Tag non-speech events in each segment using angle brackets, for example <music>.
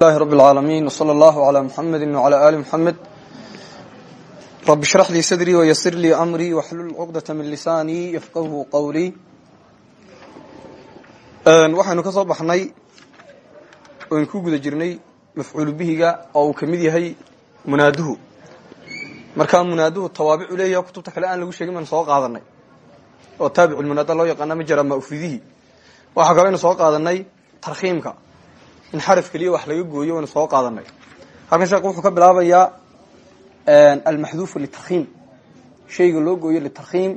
لله رب العالمين وصلى الله على محمد وعلى آل محمد رب اشرح لي صدري ويسر لي أمري واحلل عقدة من لساني يفقهه قولي waxaynu ka soo baxnay oan ku guda jirnay mafcuulu bihiga oo uu kamid yahay munaaduhu markaa munaaduhu tawaabicu leeyaha kutubta kale aan lagu sheegin baynu soo qaadanay oo taabiculmunaada loo yaqaana ma jira maufidihi waxaa kaloo aynu soo qaadanay tarkiimka in xaraf keliya wax laga gooyo waynu soo qaadanay halkan sheekh wuxuu ka bilaabayaa almaxduufu litarkiim shayga loo gooyo litarkiim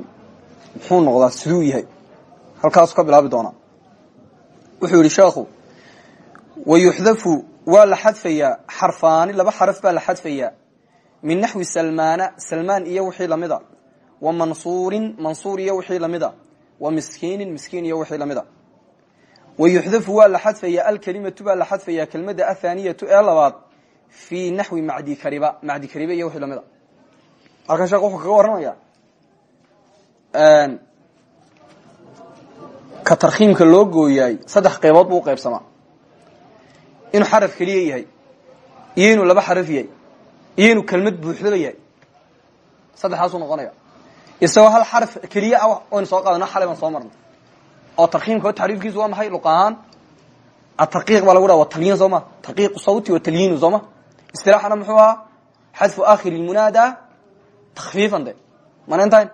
muxuu noqdaa siduu yahay. Halkaasuu ka bilaabi doonaa wuxuu yihi sheekhu wayuxdafu waa la xadfayaa xarfaani laba xaraf baa la xadfayaa. Min naxwi salmaana salmaan iyo wixii lamida wa mansuurin mansuur iyo wixii lamida wa miskiinin miskiin iyo wixii lamida wayuxdafu waa la xadfayaa alkelimatu baa la xadfayaa kelmadda athaaniyatu ee labaad fii naxwi macdi kariba macdi kariba iyo wixii lamida halkan sheekh wuxuu kaga warramaya ka tarkiimka loo gooyaay saddex qaybood buu uqaybsamaa inuu xaraf keliya yahay iyo inuu laba xaraf yahay iyo inuu kelmad buuxdaba yahay saddexaasuu noqonaya isagoo hal xaraf keliya ah oynu soo marnay oo tarkiimka o taxriifkiisu waa maxay? Luq ahaan atarqiiq baa lagu dhaha wa talyiin soo ma? Tarqiiqu sawti wa talyiinu soo ma? Istilaaxana muxuu ahaa xadfu akhiri lmunaada takfiifan de. Mana intayn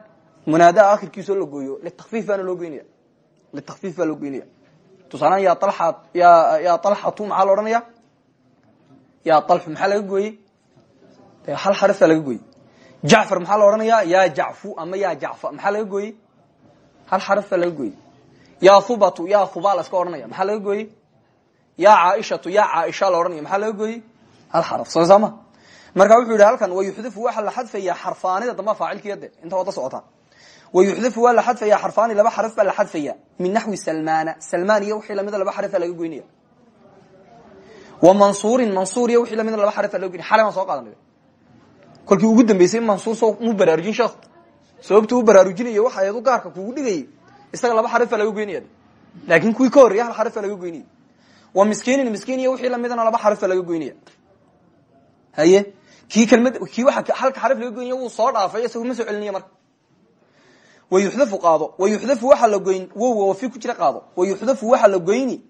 munaada akhirkiisoo la gooyo litakfiif baana loo goynaya litakfiif baa loo goynaya tusaalaan ya ala ya ya alxatu maxaa la odhanaya ya alxu maxaa laga gooyey? Hal xaraf baa laga gooyey. Jacfar maxaa la odhanaya ya jacfu ama ya jacfa maxaa laga gooyey? Hal xaraf baa laga gooyey ya hubatu ya huba la iska odhanaya. Maxaa laga gooyey? Ya caaishatu ya caaisha la odhanaya. Maxaa laga gooyey? Hal xaraf soo saama? Marka wuxuu yidhi halkan wayuxdafu waxaa la xadfaya xarfaanida damba faacilkiya de inta wada socotaa wayuxdafu waa la xadfaya xarfaani laba xaraf baa la xadfaya. Min naxwi salmaana. Salmaan iyo wixii lamida laba xaraf baa laga goynaya. Wa mansuurin mansuur iyo wixii lamida laba xaraf baa laga goynaya. Xalay baan soo qaadanay kolkii ugu dambeysay mansuur soo mu baraarujin sheekh sababtu u baraarujinayo waxa ayadu gaarka kugu dhigayay isaga laba xaraf baa laga goynaya laakin kuwii ka horreeya hal xaraf baa laga goynaya wa miskiinin miskiin iyo wixii lamidana laba xaraf baa laga goynaya haye? Kii kelmad kii waa halka xaraf laga goynaya wuu soo dhaafay isagu ma soo celiniya marka. Wayuxdafu qaado wayuxdafu waxaa la goyn wow wafi ku jira qaado. Wayuxdafu waxaa la goyni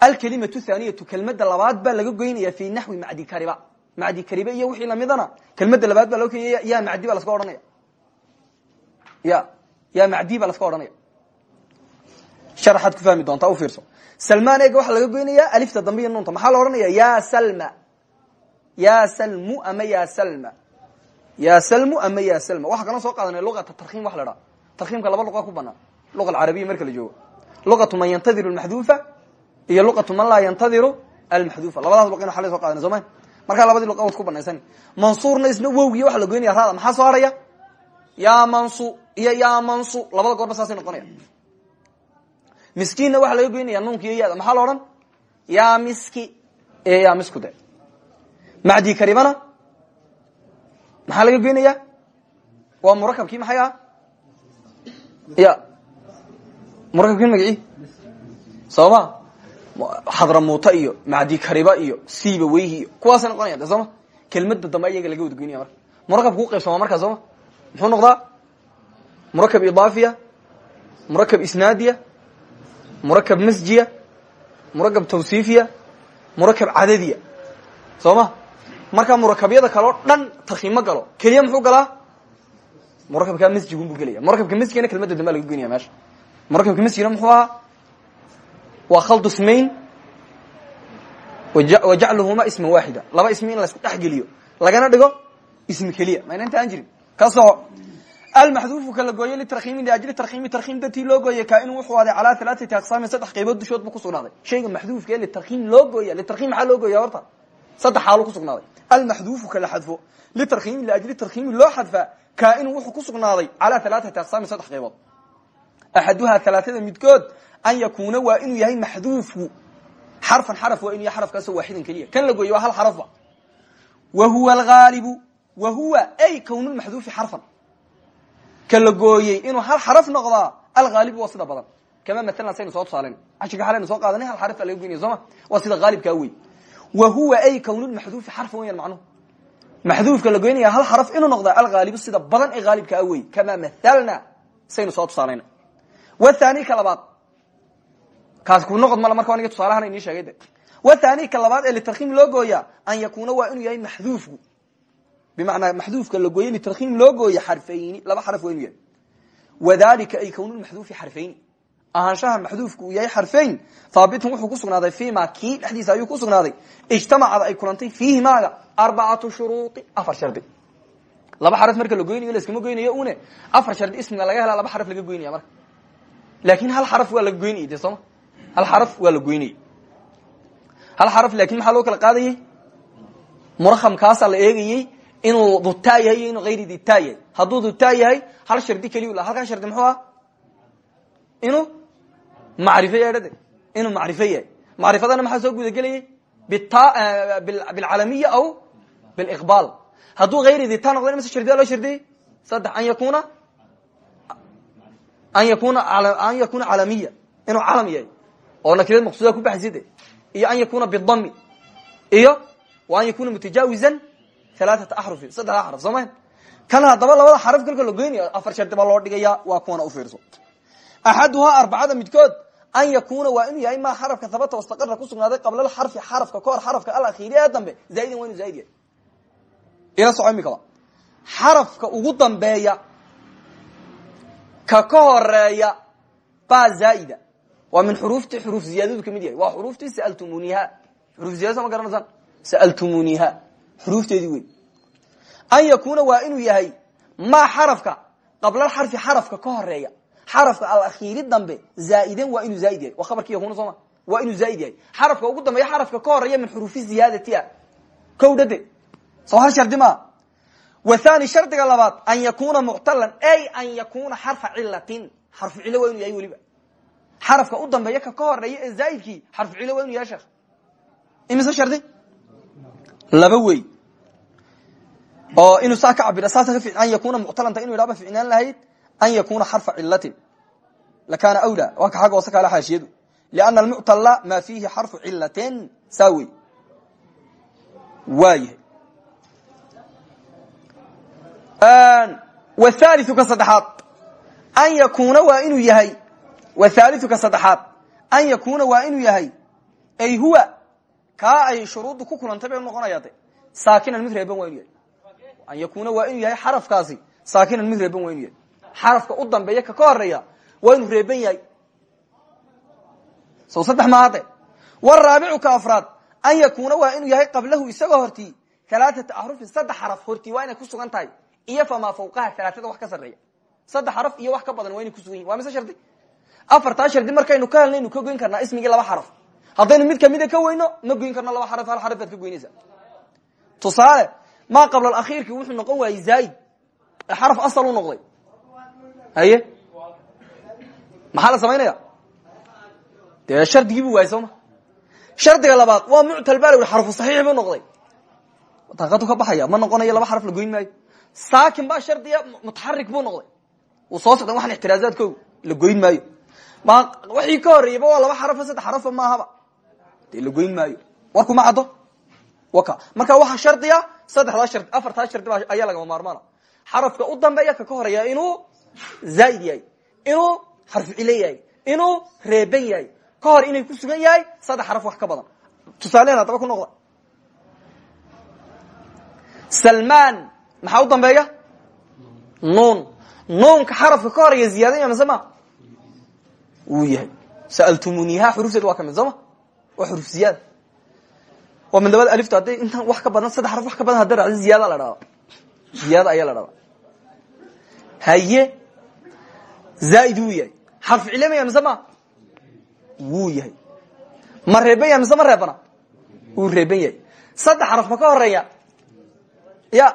alkelimatu thaniyatu kelmadda labaad baa laga goynaya fi naxwi macdi kariba. Macdi kariba iyo wixii lamidana kelmadda labaad baa loo keenaya ya macdi baa laska odhanaya. Ya ya macdi baa laska odhanaya. Sharaxaad ku fahmi doontaa ufiirso salmaan eega waxaa laga goynaya alifta dambe iyo nuunta. Maxaa la odhanaya ya salma. Ya salmu ama ya salma. Ya salmu ama ya salma. Waxaa kaloo soo qaadanay luqata tarkiim waxa la dhaha. Tarkiimka laba luqa ku banaan. Luqa alcarabiya marka la joogo. Luqatu man yantadiru almaxduufa iyo luqatu man laa yantadiru almaxduufa. Labadaas luqa inu xalay so qaadana soo ma? Markaa labadii luqa wad ku banaysan. Mansuurna isna wowgiya waxa la goynaya raada maxaa soo haraya ya mansu iyo ya mansu labada goorba saasay noqonaya. Miskiinna waxaa laga goynaya nuunka iyo yada maxaa la odhan? Ya miski. Iyo ya misku de. Macdi karibana maxaa laga goynaya waa murakabkii maxay ah ya murakabkii magaci sooma xadramuuta iyo macdi kariba iyo siiba weyhi iyo noqonaya de sooma kelmada dambe iyaga laga murakabka uqaybsama markaa sooma muxuu noqdaa? Murakab idaafiya murakab isnaadiya murakab masjiya murakab tawsiifiya murakab cadadiya. Soo ma? Markaa murakabyada kaleo dhan tarkiim ma galo. Keliya muxuu galaa? Murakabkaa masjigun buu gelaya murakabka masjigana kelmadda dambaa laga goynaya meesha. Murakabka masjigna muxuu ahaa? Waa khaldu ismayn wa jacluhuma isman waaxida. Laba ismi in la isku dhex geliyo. Lagana dhigo ismi keliya. Mayna inta aan jirin ka soco almaxduufu ka la gooyey litarkiimi liajli tarkiimi tarkiim dartii loo gooyey kaainu wuxuu aday calaa alaaati aqsaamin saddex qaybood dushood bu kusugnaaday shayga maxduufka ee litarkiim loo gooya litarkiim maxaa loo gooya horta? Saddex xaalo kusugnaaday almaxduufu ka la xadfo litarkiimi liajli tarkiimi loo xadfaa kaainu wuxuu kusugnaaday calaa alaaati aqsaamin saddex qaybood. Axaduhaa alaaada midkood an yakuuna waa inuu yahay maxduufku xarfan xaraf waa inu yahay xarafkaasoo waaxidan keliya. Kan la gooye waa hal xarafba wa huwa algaalibu wa huwa ay kownulmaxduufi xarfan. Ka la gooyey inuu hal xaraf noqdaa alhaalibu waa sida badan. Kama maalan saynu soo tusaalan cashirka xalaynu soo qaadanay hal xaraf baa laga goynaya sooma waa sida haalibkaa wey wa huwa ay kownulmaxduufi xarfan weyan macnuhu. Maxduufka la goynaya hal xaraf inuu noqda alhaalibu sida badan ee haalibka a wey kamaa mahalna saynu soo tusaalayna wathani ka labaad. Kaasi ku noqod male marka aniga tusaalahan inii sheegay de. Wathani ka labaad ee litarkiim loo gooya an yakuuna waa inuu yahay maxduufku bimacnaa maxduufka la gooye litarkiim loo gooya xarfayni laba xaraf waa inuu yahay wadalika ay kownulmaxduufi xarfayni ahaanshaha maxduufku uu yahay xarfayn haabitun wuxuu kusugnaaday fima kii dhexdiisa ayuu kusugnaaday ijtamacad ay kulantay fiihi maaga arbacatu shuruui afar shardi laba xaraf marka la goynayo laskama goynayo une afar shardi ismiga laga hela laba xaraf laga goynaya marka laakin hal xaraf waa laga goynayay de sooma hal xaraf waa la goynayay hal xaraf laakiin maxaa loo kala qaadayey murakamkaasaa la eegayey inuu dutaa yahay iyo inuu hayri ditaa yahay hadduu dutaa yahay hal shardi keliyu laha halkaa shardi muxuu ah? Inuu macrifo yeedhade inuu macrifo yahay. Macrifadana maxaa soo gudagelayay? Bilcalamiya aw biliqbaal. Hadduu hayri dita noqda mise shardiya loo shardiyey saddex an yakuna an yakuna an yakuna calamiya. Inuu calam yahay. Oo nakirad maqsuuda ku baxside. Iyo an yakuna bidami iyo wa an yakuna mutajaawizan alaaata axrufin saddexdaa xaraf soo ma kan haddaba labada xaraf kalka la goynaya afar shardi baa loo dhigaya waa kuwana ufiirso axaduhaa arbacada midkood an yakuna waa inuu yahay maa xarafka habata wastaqara kusugnaaday qabla xarfi xarafka kahor xarafka alakhiri ee dambe zaa'idan waa inu zaaid yahay ila soco imikaba xarafka ugu dambeeya ka ka horreeya baa zaaida waa min xuruufti xuruuf ziyaadadu xuruufteedii wey an yakuna waa inuu yahay maa xarafka qabla xarfi xarafka ka horreeya xarafka alakhiri dambe zaaiden waa inuu zaaid yahay. Waa khabarki yakuna sooma waa inuu zaaid yahay. Xarafka ugu dambeeya xarafka ka horreeya min xuruufi ziyaadatia kow dhade soo hal shardi maa? Wathani shardiga labaad an yakuna muctalan ay an yakuna xarfa cilatin xarfu cilo waa inuu yahay weliba. Xarafka u dambeeya ka ka horreeya ee zaaidkii xarfu cilo waa inu yahay sheekh. Imise shardi laba wey. Oo inuu saa ka cabira saasa ka an yakuna muctalanta inu yidhahba ficnaan lahayd an yakuna xarfa cilatin lakana awla waa ka xagga hoose kaala xaashiyadu. Liana almuctala ma fiihi xarfu cilatin saa wey. Waayahay wthaliu ka saddexaad. An yakuna waa inuu yahay wthaliu ka saddexaad. An yakuna waa inuu yahay ay huwa kaa ay shuruuddu ku kulantay bay noqonaya de saakinan mid reeban waa inu yahay. An yakuna waa inuu yahay xarafkaasi saakinan mid reeban waa inu yahay. Xarafka u dambeeya ka ka waa inuu reeban yahay. So saddex maade waraabicu ka afraad an yakuna waa inuu yahay qablahu isagoo hortii alaaata axrufin saddex xaraf hortii waa inay ku sugan tahay. Iyo famaa fawqaha alaaada wax ka sareeya saddex xaraf iyo wax ka badan waa inay kusugan yihiin waa mise shardi? Afartaa shardi markaynu ka helnaynu ka goyn karnaa ismigii laba xaraf haddaynu mid kamida ka weyno ma goyn karno laba xaraf hal xaraf baad ka goynaysaa. Tusaale maa qabla alakhiirki wuxuu noqon waayey zaaid ee xaraf asal u noqday. Haye? Maxaa samaynaya dee shardigii bu waayey sooma. Shardiga labaad waa muctal baa la yihi xarfu saxiix noqday. Daaqadu ka baxaya ma noqonayo laba xaraf la goyn maayo. Saakin baa shardiya mutaxarik buu noqday. Wuu soo socda waxan la goyn maayo. Ma wixii ka horreeyaba waa laba xarafo saddex xarafo maahaba dee la goyn maayo. Warku ma caddo? Marka waxaa shardiya saddexdaa shardi afartaa shardi baa ayaa lagama maarmaana. Xarafka u dambeeya ka ka inuu zaaid yahay inuu xarfu yahay inuu reeban yahay. Ka hor inay ku sugan yahay saddex xaraf wax ka badan. Tusaalehan haddaba ku noqda. Salman maxaa u dambeeya? Nuun. Nuunka xarafka ka horreeya ziyaadanya mise ma wuu yahay. Sa'altumuniha xurufteed waa ka mid sooma waa xuruf ziyaada waa min labada alifta hadday intaan wax ka badan saddex xaraf wax ka badan hadda raacdo ziyaada la dhahda ziyaada ayaa la dhahdaa haye zaaid wuu yahay. Xarfu cilamaya mise ma? Wuu yahay. Ma reeban yahay mise ma reebana? Wuu reeban yahay. Saddex xaraf ma ka horreeya ya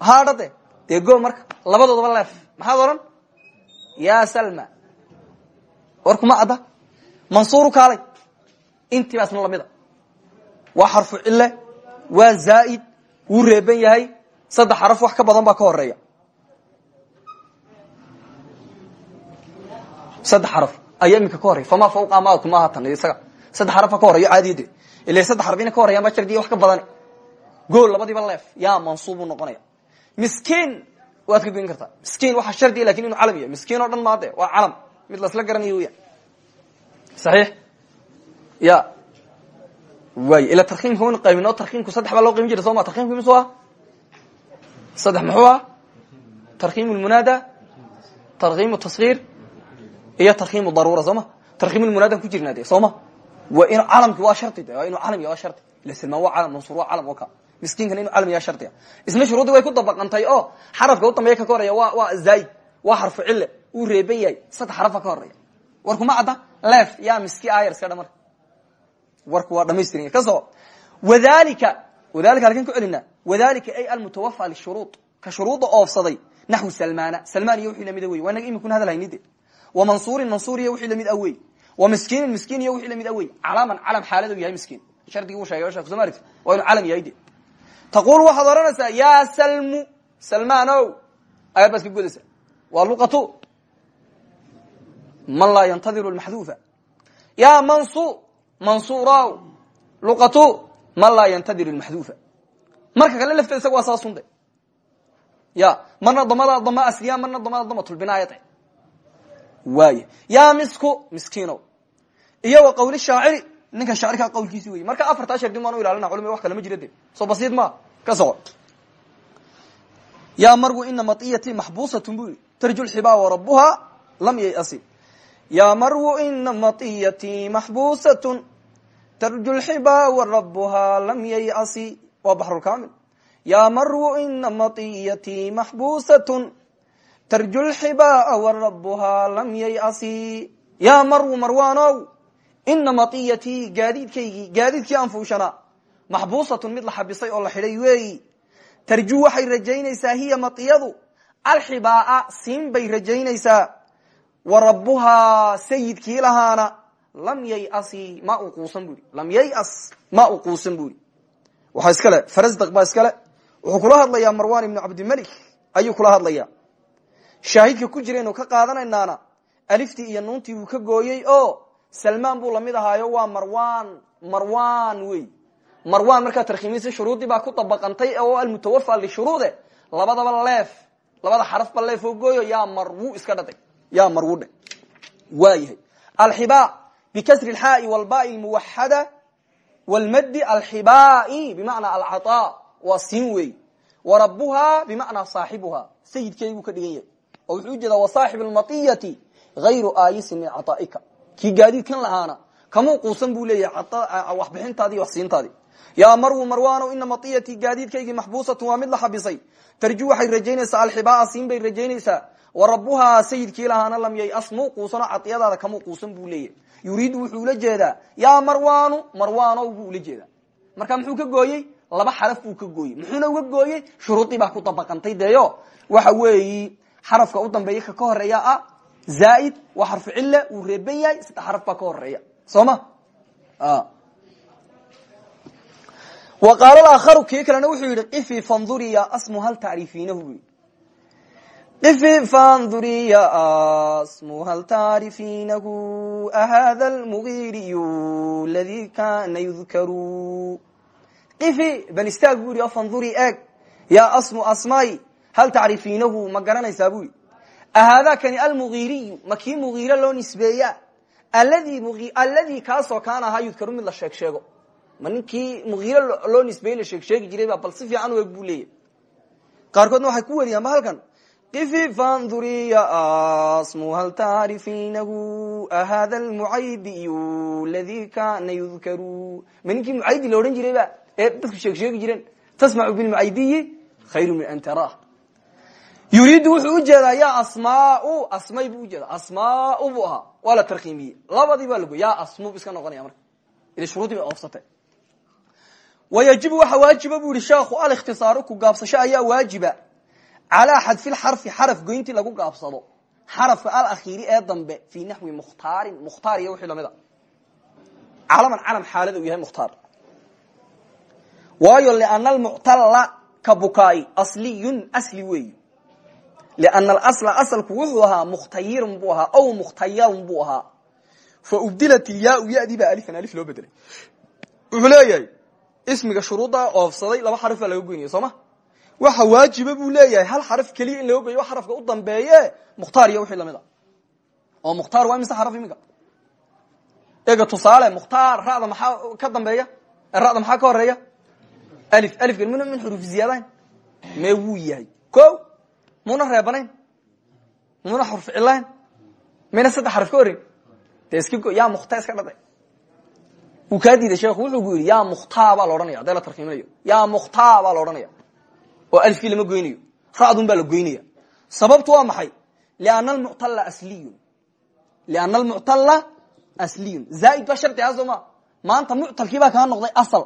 haadhade dee go intii baa isna lamida waa xarfu cile waa zaaid wuu reeban yahay saddex xaraf wax ka badan baa ka horreeya. Saddex xaraf ayaa iminka ka horeya famaa fawqa maadku maaha tan isaga. Saddex xarafa ka horeeyo caadiya de ila saddex xaraf ina ka horeyaan baa shardiya wax ka badani. Gool labadiiba leef. Yaa mansuubuu noqonaya. Miskiin waad ka goyn kartaa. Miskiin waxaa shardiya laakiin inu calam yahay. Miskiin oo dhan maade waa calam. Mid lasla garanayo weya saxiix ya. Way. Ila tarkiimka waynu qaybin o tarkiimku saddex baa loo qaymin jira soo ma? Tarkiimku misu ah saddex muxuu ah tarkiim lmunaada tarkiim taskhiir iyo tarkiim daruura soo ma? Tarkiim lmunaadaan ku jirnaa de soo ma? Waa in calamki waa shardi de waa inuu calam ya waa shardi ila silmaan waa calam mansuur waa calam oo ka. Miskiinkana inu calam yaa shardiga isna shuruudii way ku dabaqantay oo xarafka u dambeeya ka ka horeya wa waa zaid waa xarfu cille. Uu reeban yahay saddex xarafa ka horeya warkuma cadda? Leef yaa miski ayar iska dha marka warku waa dhamaystiranya ka soo. Wadalika wadalika halkan ku celinaa wadalika ay almutawafa lishuruud ka shuruudda oofsaday naxwu salmana salman iyo wixii lamida wey waa inaga imikuna hadal haynide wa mansuurin mansuur iyo wixii la mid a wey wa miskiinin miskiin iyo wixii la mid a wey calaman calam xaaladu yahay miskiin. Shardigii uu shegay shek somalit waa inu calam yahay de taqul waxaad odhanaysaa ya salmu salmano ayaad baad ka godaysa. Waa luqatu. Man laa yantadiru lmaxduufa ya mansu mansuuraw luqatu man laa yantadiru lmaxduufa marka kale lafteeda isaga waa saasunde ya marna damada dama asliya marna damada damatulbinaayade waay ya misku miskiinow. Iyo wa qawli shaaciri ninka shaacirkaa qawlkiisi wey marka afartaa shardi maan u ilaalina culima wax kale ma jira de soo basiid ma ka soco ya margu ina matiyati maxbusatun bu yii tarju lxibaa warabuha lam yayasi ya margu ina matiyati maxbusatun tarju lxibaa warabuha lam yayasi. Waa baxrulkamil ya margu ina matiyati maxbusatun tarju lxibaa warabuha lam yayasi. Ya margu marwaanow ina matiyatii gaadiidkaygii gaadiidkii aan fuushanaa maxbuusatun mid la xabisay oo la xidhay weeyi. Tarju waxay rajaynaysaa hiya matiyadu. Alxibaa'a siin bay rajaynaysaa. Wa rabbuhaa sayidkii lahaana lam yayasi ma uu quusan bu i lam yayas ma uu quusan bu i waxaa iska le farasdaq baa iska le wuxuu kula hadlayaa marwan ibnu cabdimalik. Ayuu kula hadlayaa. Shaahidka ku jiraynu ka qaadanaynaana aliftii iyo nuuntii buu ka gooyey o salman buu la mid ahaayo waa marwan marwan wey. Marwan markaa tarkiimaysa shuruudii baa ku dabaqantay oo almutawafa lishuruude labadaba leef labada xarafba leef oo gooyo yaa marwu iska dhaday yaa marwu dhe waa yahay. Alxiba bikasri lxaai walbai muwaxada wlmadi alxibai bimacnaa alcaطa waa siin wey warabuha bimacnaa saaxibuha sayidkeeybuu ka dhigan yahay oo wuxuu u jeedaa wasaaxib lmatiyati hayru aayisin min caطaa'ika kii gaadiidkan lahaana kamuu quusan buu leeyahay waxbixintaadi waxsiintaadi yaa marwu marwano ina matiyati gaadiidkaygii maxbuusatun waa mid la xabisay tarju waxay rajaynaysaa alxibaa siin bay rajaynaysaa wa rabuhaa sayidkii lahaana lam yayas muu quusano cadiyadaada kamuu yuriidu wuxuu ula jeedaa yaa marwanu marwano buu ula jeedaa. Marka muxuu ka gooyey? Laba xaraf buu ka gooyey. Muxuuna uga gooyey? Shuruudii baa ku dabaqantay deyo waxa weeyi xarafka u dambeeya ka horreeya ah zaaid waa xarfu cille wuu reeban yahay saddex xaraf baa ka horreeya soo ma? Wa qaala aakharu kii kalena wuxuu yihi qifi fanduri ya asmu hal yii qifi fanduri ya asmu hal tacrifiinahu ahada lmugiriyu ladi kana yudkaru qifi bal istaag bu yihi o fanduri eeg ya asmu asmay hal tacrifiinahu ma garanaysaa bu yii ahaadakani almugiiriyu ma kii mugiire loo nisbeeya aladi kaasoo kaana ahaa yudkaru mid la sheeg sheego ma ninkii mugiire loo nisbeeye la sheeg sheegi jiray ba bal si fiican u eg halkan asmu hal tacrifiinahu ahada almucaydiyu ladi kana yudkaru ma ninkii mucaydi la odhan jiray ba ee dadku sheeg sheegi jireen tasmacu bilmucaydiyi khayru min an taraah yuriidu wuxuu u jeedaa ya asmaau asmay buu ujeeda asmaau buu ahaa waa la tarkiimiyey labadii baa lagoy ya asmu iska noqonaya marka ila shuruudii bay oofsatay wayajibu waxa waajiba bu yihi sheekhu alikhtisaaru ku gaabsasho ayaa waajiba calaa xadfi lxarfi xaraf goyntii lagu gaabsado xarafka alakhiiri ee dambe fii naxwi mukhtaarin mukhtaar iyo wixii la mid a calaman calam xaalada uu yahay mukhtaar waayo liana almuctalla asliyun asli weeyi liana alasla asalku wuxuu ahaa mukhtayirun buu ahaa aw mukhtayarun buu ahaa fa ubdilat ilyaau yadii baa alifan alif loo bedelay wuxuu leeyahay ismiga shuruudda oofsaday laba xarif baa laga goynaya soo ma waxa waajiba buu leeyahay. Hal xaraf keliya in laga goyo xarafka u dambeeye mukhtaar iyo wixii la mid a. Oo mukhtaar waa mise xaraf iminka ega tusaale mukhtaar ra'da maxaa ka dambeeya? Ra'da maxaa ka horreeya alif. Alifkan muna min xuruuf ziyaadayn. Mee wuu yahay. Ko muna reebanayn. Muna xuruf cilayn mayna saddex xaraf ka horeyn de iska go yaa mukhta iska dhada wuu kaa diiday sheekhu wuxuu ku yidhi yaa mukhtaa baa la odhanaya hadday la tarkiiminayo yaa mukhtaa baa la odhanaya oo alifkii lama goynayo ra'dun baa la goynaya sababtu waa maxay? Liana almuctala asliyun. Liana almuctala asliyun. Zaaid baa shardi ah soo ma? Maanta muctalkii baa kaa noqday asal.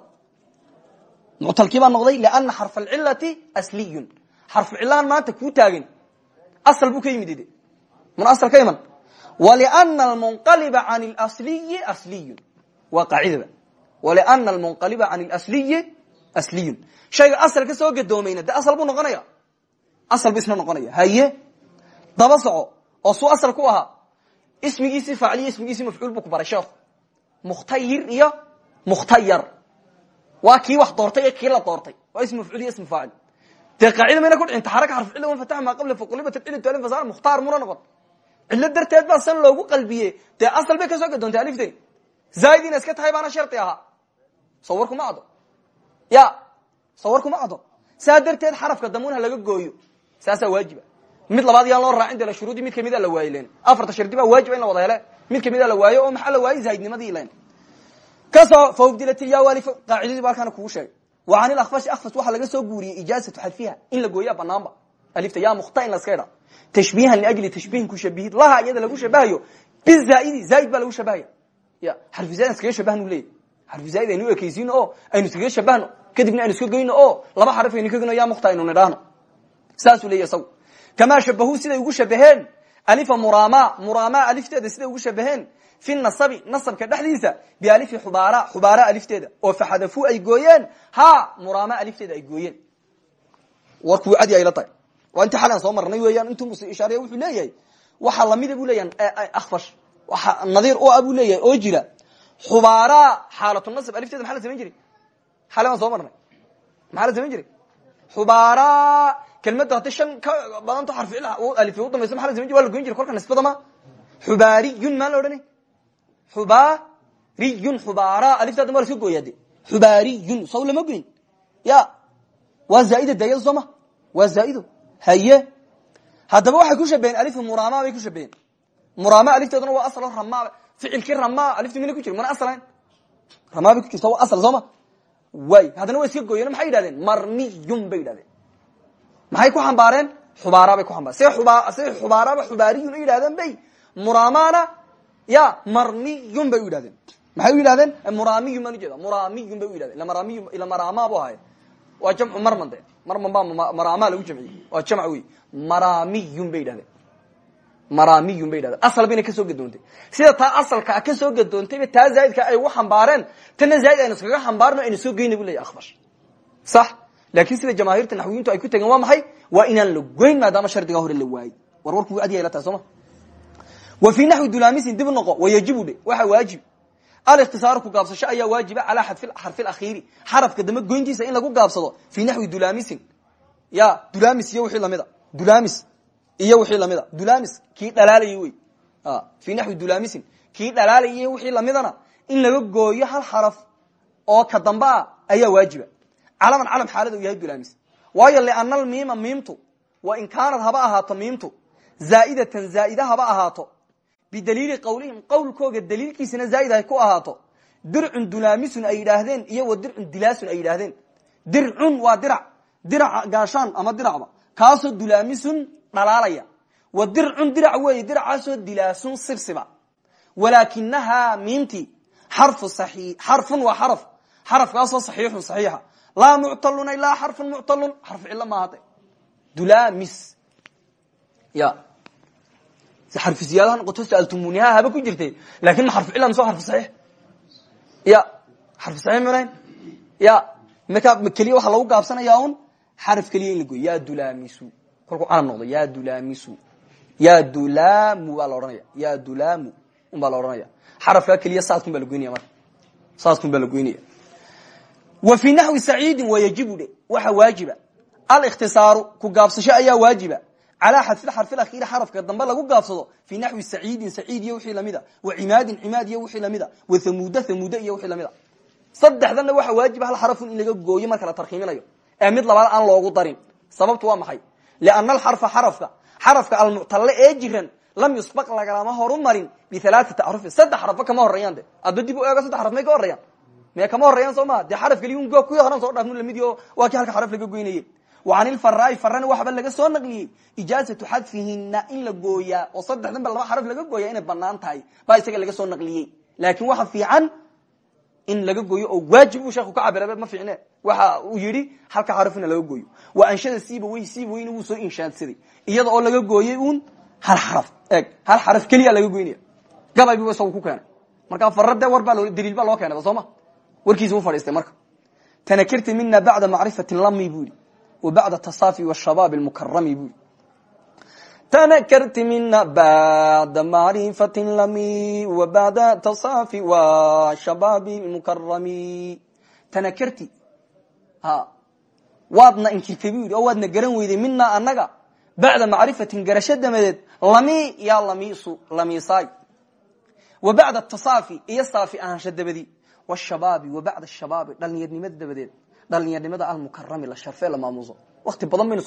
Muctalkii baa noqday liana xarf alcilati asliyun. Xarfu cilaan maanta kuu taagan asal buu ka yimid de mun asal ka iman. Waliana almunqaliba can lsliyi asliyun. Waa qaacidada. Waliana almunqaliba can lsliyi asliyun shayga asal ka soo gadoomayna de asal buu noqonaya asal buu isna noqonaya haye daba soco oo suu asal ku ahaa ismigiisii faaciliyo ismigiisii mafcuul buu ku baray sheekhu mukhtayir iyo mukhtayar waa kii wax doortay iyo kii la doortay waa ismi mafcuul iyo ismi faacil dee qaacida mayna ku dhicin taxaraka xarf cilla wan fatax maa qabla faqulibat alcilatu alif fasal mukhtaar muna noqon cillo darteed baa san loogu qalbiye dee asal bay ka soo gadoontay aliftani zaaid ina iska tahay baana shardi ahaa soo warkuma caddo ya soo warkuma caddo saa darteed xarafka damuunha laga gooyo saasaa waajiba. Mid labaad yaan loo raacin de shuruudii mid kamida la waayo len afarta shardi baa waajiba in la wada hele mid kamida la waayo oo maxaa la waayey zaahidnimadii len ka soo fawdilatilya alif qaacidadii ba halkaana kugu sheegay. Wa can ilakfashi akfas waxaa laga soo guuriyey ijaazatu xadfiha in la gooyaa banaanba alifta ya mukhta in laska idha tashbiihan liajli tashbiihin kushabihid laha iyada lagu shabahayo bizaaidi zaaid baa lagu shabahaya ya xarfu zaaid iskaga shabahan u leyahy xarfu zaaid aynu ekeysiino oo aynu iskaga shabahno kadibna aynu iska goyno? Oo laba xaraf aynu ka ya mukhta aynu nidhaahno. Saasuu leeyahy isagu. Kamaa shabahuu siday ugu shabaheen alifa murama murama alifteeda siday ugu shabaheen fi nasabi nasabka dhexdiisa bialifi xubaara xubaara alifteeda. Oo faxadafuu ay gooyeen? Ha murama alifteeda ay gooyeen. Warkuu cadi ayla tahay. Waa intii xalan soo marnay weeyaan intuu mus ishaariya wuxuu leeyahay waxaa lamida bu leeyahay akfash waxa nadiir u ah buu leeyahay oo jira xubaara xaalatu nasab alifteeda maxaa la samayn jiray? Xale baan soo marnay. Maxaa la samayn jiray? Xubaara kelmadda hadday shan ka badanto xarfi alif u dambayso maa la samayn jir wa la goyn jiray kolka nisbada ma. Xubaariyun maa la odhanay xubaariyun xubaara aliftaada ma la iska gooyaa de xubaariyun saw lama goyn. Ya waa zaaida dayada soo ma? Waa zaaido haye ficilkii rama alifti mina ku jir mana asalayn rama bay ku jirta waa asal soo ma way haddana waa iska gooyeen maxay yidhahdeen marmiyun bay yidhahdeen maxay ku xambaareen xubaara bay ku xambaaren se uba say xubaaraba xubaariyun u yidhahdeen bay muramana ya marmiyun bay u yidhahdeen maxay u yidhahdeen muramiyun baan ujeeda muramiyun bay u yidhahdeen ila maramiy ila marama bu ahay waa jamcu marman de marman baa marama lagu jamciyey waa jamc wey maramiyun bay yidhahdeen maramiyun bay yidhahdeen. Asal bayna ka soo gadoontay. Sida taa asalka ka soo gadoontayba taa zaaidka ay ugu xambaareen tana zaaid aynu iskaga xambaarno aynu soo geyna bu leyahy akfash sax. Laakin sida jamaahiirta naxwiyiintu ay ku tegeen waa maxay? Waa inaan la goyn maadaama shardigaa hore la waayey. War warku adiya la tahay soo ma? Wa fii naxwi dulaamisin dib noqo wayajibu dhe waxa waajib. Alikhtisaaru ku gaabsasho ayaa waajiba calaa xarfi lakhiiri xarafka dambe goyntiisa in lagu gaabsado fii naxwi dulaamisin. Ya dulamis iyo wixii lamida dulamis iyo wixii lamida dulamis kii dhalaalayay wey fii naxwi dulaamisin kii dhalaalayay wixii lamidana in laga gooyo hal xaraf oo ka dambe ah ayaa waajiba. Calaman calam xaalada u yahay dulamis waayo liana almiima miimtu wa in kaanad haba ahaato miimtu zaaidatan zaaida haba ahaato bidaliili qawlihim qawlkooga daliilkiisana zaaid ay ku ahaato. Dircun dulaamisun ay yidhaahdeen iyo wa dircun dilaasun ay yidhaahdeen. Dircun waa dirac diraca gaashaan ama diracba kaasoo dulaamisun dhalaalaya. Wa dircun dirac weeye diracaasoo dilaasun sibsiba walaakinahaa miimti xarfu xarfun waa xaraf. Xarafkaasoo saxiixun saxiixa. Laa muctalun ilaa xarfun muctalun. Xarf cilo maahade dulamis ya. Xarfu ziyaada ha noqoto saaltumuniha haba ku jirtay laakiin ma xarfu cila mise xarfu saxiix. Ya. Xarfu saxiix manayn ya. Markaa keliya waxaa lagu gaabsanaya un xaraf keliya in la goyo ya dulamisu kolkuu calam noqdo ya dulamisu. Ya dulamu baa la ya dulamu un baa la odhanaya. Xarafkaa saadkun baa la goynaya marka. Saaskun baa la goynaya wa fii naxwi saciidin wayajibu dhe waxa waajiba. Alikhtisaaru ku gaabsasho ayaa waajiba. Calaa xadfi xarfi akhiiri xarafka dambe lagu gaabsado fii naxwi saciidin saciid iyo wixii wa cimaadin cimaad iyo wixii wa hamuuda hamuuda iyo wixii lamida waxa waajiba hal xarafun in laga gooyo marka la tarkiiminayo ee labaad aan loogu darin. Sababtu waa maxay liana alxarfa xarafka xarafka almuctalle ee jiran lam yusbaq lagalama horu marin bialaaati arufin saddex xarafo kama horeeyaan de adba dib u eego saddex xaraf may ka horeeyaan me kama horeeyaan soo maa dee xaraf keliya un ku horan soo dhaafnu la mid o waa kii halka xaraf laga goynayey can ilfaraai farana waxba laga soo naqliyey ijaazatu xadfihina in la gooyaa oo saddexdan ba laba xaraf laga gooya inay bannaan tahay baa isaga laga soo naqliyey laakin waxa fiican in laga gooyo oo waajib uu sheeku ka cabira ma fiicne waxa uu yidhi halka xarafina laga gooyo. Waa anshada siiba wey siiba weyna wuu soo inshaadsaday iyada oo laga gooyey un hal xaraf. Eeg hal xaraf keliya laga goynaya gabay bu isagu ku keenay. Markaa fara dee war baa daliil baa loo keenay soo ma? Warkiisa u fadhiistay marka. Tanakirti mina bacda macrifatin lami wa bacda tasaafi washabaab lmukarami bu yidhi tanakarti mina bacda macrifatin lami wa bacda tasaafi washabaabi lmukarami tanakarti ha waadna inkirtay bu yidhi oo waadna garan weyday mina anaga bacda macrifatin garasho damadeed lami yaa lamisu lamisaay wa bacda tasaafi iyo saafi ahaansho dabadi wshabaabi wa bacda shabaabi dhalinyarnimada dabadeed dhalinyarnimada almukarami la sharfe la maamuso wakti badan baynu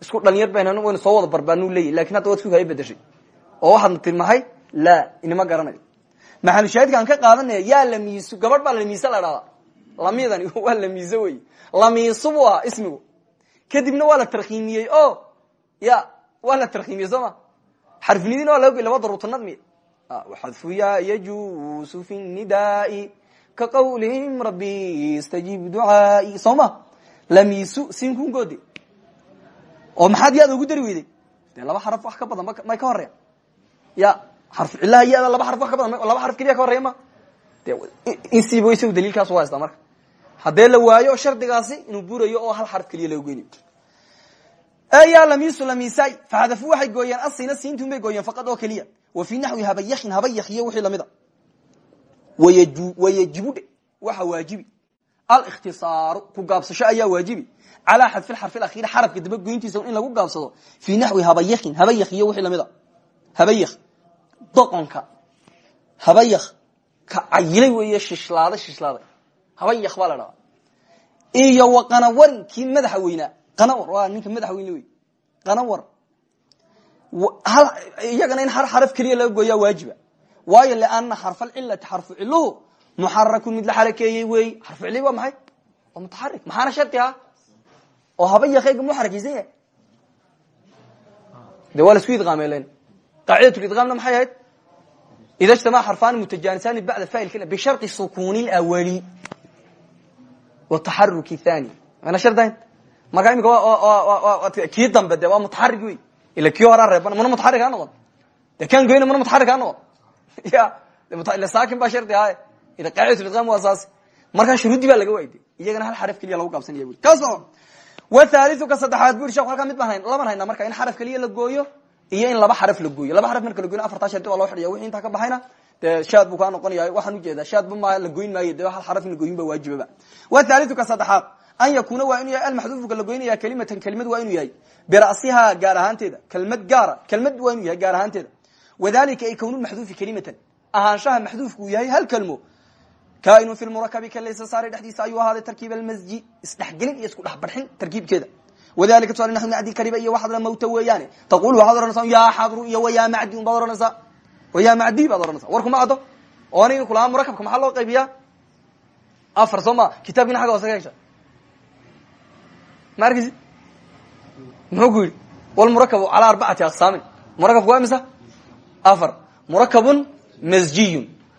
isku dhalinyar bayna waynu soo wada barbaanu leyahy laakiin hadda waad kukaya bedeshay oo waxaadna tii maxay la inima garanayo maxalushaahidka aan ka qaadanaya yaa lamiiso gabadh baa lamiise la dhahdaa. Lamidani <laughs> waa lamiise wey lamiiso buu ahaa ismigu. Kadibna waa la tarkiimiyey o ya waa la tarkiimiyey soo ma? Xarfinidina waa laga goy laba daruutanad miy xadfu ya yajuusu fi nidaai ka qawlihim rabbi istajib ducaai. Soo ma? Lamiisu sinkungoodi oo maxaad yaada ugu dari weyday? Laba xaraf wax ka badan may ka horeya ya xarfu cilaha yada laba xaraf wax ka badan laba xaraf keliya ka horeya ma. De insiiba isagu daliilkaas waa haystaa marka. La waayo shardigaasi inuu burayo oo hal xaraf keliya laga goynayo ya lamisu lamisay faxadafu waxay gooyeen asina siintin bay gooyeen faqad oo keliya. Wa fii naxwi habayakin habayakiyo wixii lamida. Wayajibudhe waxa waajibi. Alikhtisaaru ku gaabsasho ayaa waajibi calaa xadfi xarfi akhiri xarafka daba goyntiisa in lagu gaabsado fii naxwi habayakin habayakiyo wixii lamida habayak doqonka habayak ka cayilay weeye shishlaaday shishlaaday habayak baa la dhahaa iyo wa qanawarin kii madaxa weynaa qanawar waa ninka madaxa weyne wey qanawar iyagana in har xaraf keliya laga gooyaa waajiba waayo liana xarfalcilati xarfu ciluhu muxarakun mid la xarakeeyey wey xarfu cili waa maxay waa mutaxarik maxaana shardi ah oo haba yakeyga mu xarakeysan yahay de waa lasku idqaameelen qaacidat lidqaamna maxay ahayd? Ida ijtamaca xarfaani mutajaanisani bacda fail kl bishari sukuni lawali wa taxaruki thani mana shardayn marka imika kii dambe de waa mutaxarig wey ila kii horaa reeban mana mutaxarig ha noqon. De kan goyna mana mutaxarig ha noqon. <laughs> Ya ila saakin baa shardi ahaye ila qaacidatulidqaam waa saas. Markaa shuruudi baa laga waayde iyagana hal xaraf keliya lagu gaabsanaya bui ka soco wathaliu ka saddexaad bu shek halkaa mid baan laban haynaa marka in xaraf keliya la gooyo iyo in laba xaraf la gooyo. Laba xaraf marka la goyna afartaa shardi waa loo xidhaya wixii intaa ka baxayna dee shaad buu kaa noqonaya waxaan u jeedaa shaadba ma la goyn maayo de hal xaraf in la goyin ba waajibaba. Wathaliu ka saddexaad an yakuna waa inuu yahay almaxduufka la goynaya kelimatan kelimad waa inuu yahay birasihaa gaar ahaanteeda kelmad gaara kelmad waa inuu yahay gaar ahaanteeda. Wadalika ay kwn maxduufi kelimatan ahaanshaha maxduufku uu yahay hal kelmo kainu fi murakabi kalaysa saare dhexdiisa ayuu ahaaday tarkiib almasji isdhexgelin iyo isku dhexbarxin tarkiibkeeda wadalika tusaale naxwi macdi kariba iyo waxaad la mawta weeyaane taqul waxaad ohanaysaa yaa xadru iyo wayaa macdi un baad ohanaysaa wayaa macdi baad ohanaysaa war kuma caddo oo aniga kulahaa murakabka maxaa loo qaybiyaa afar soo ma kitabkina xagga hoose ka hesha ma arkeysi muxuu ku yidhi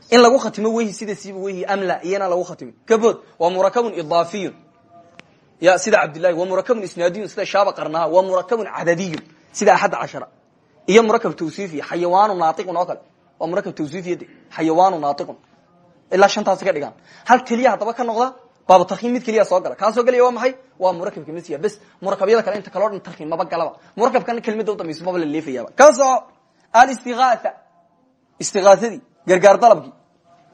in lagu khatimo weyhi sida siiba weyhi amla iyana lagu khatimi kabood waa murakabun idaafiyun ya sida cabdillahi waa murakabun isnaadiyun sida shaaba qarnaha waa murakabun cadadiyun sida axadda cashara. Iyo murakab tawsiifiya xayawaanu naaiqun oo kale. Waa murakab tawsiifiya de xayawaanu naaiqun ilaa shantaasi ka dhigaan. Hal keliya haddaba ka noqda baaba tarkiim mid keliya soo gala. Kaa soo gelaya waa maxay? Waa murakabka masiya bes murakabyada kale inta kaleo dhan tarkiim maba galaba. Murakabkana kelmada udambayso maba la leefayaba. Ka soco alistigaatha istiqaasadii gargaar dalabkii.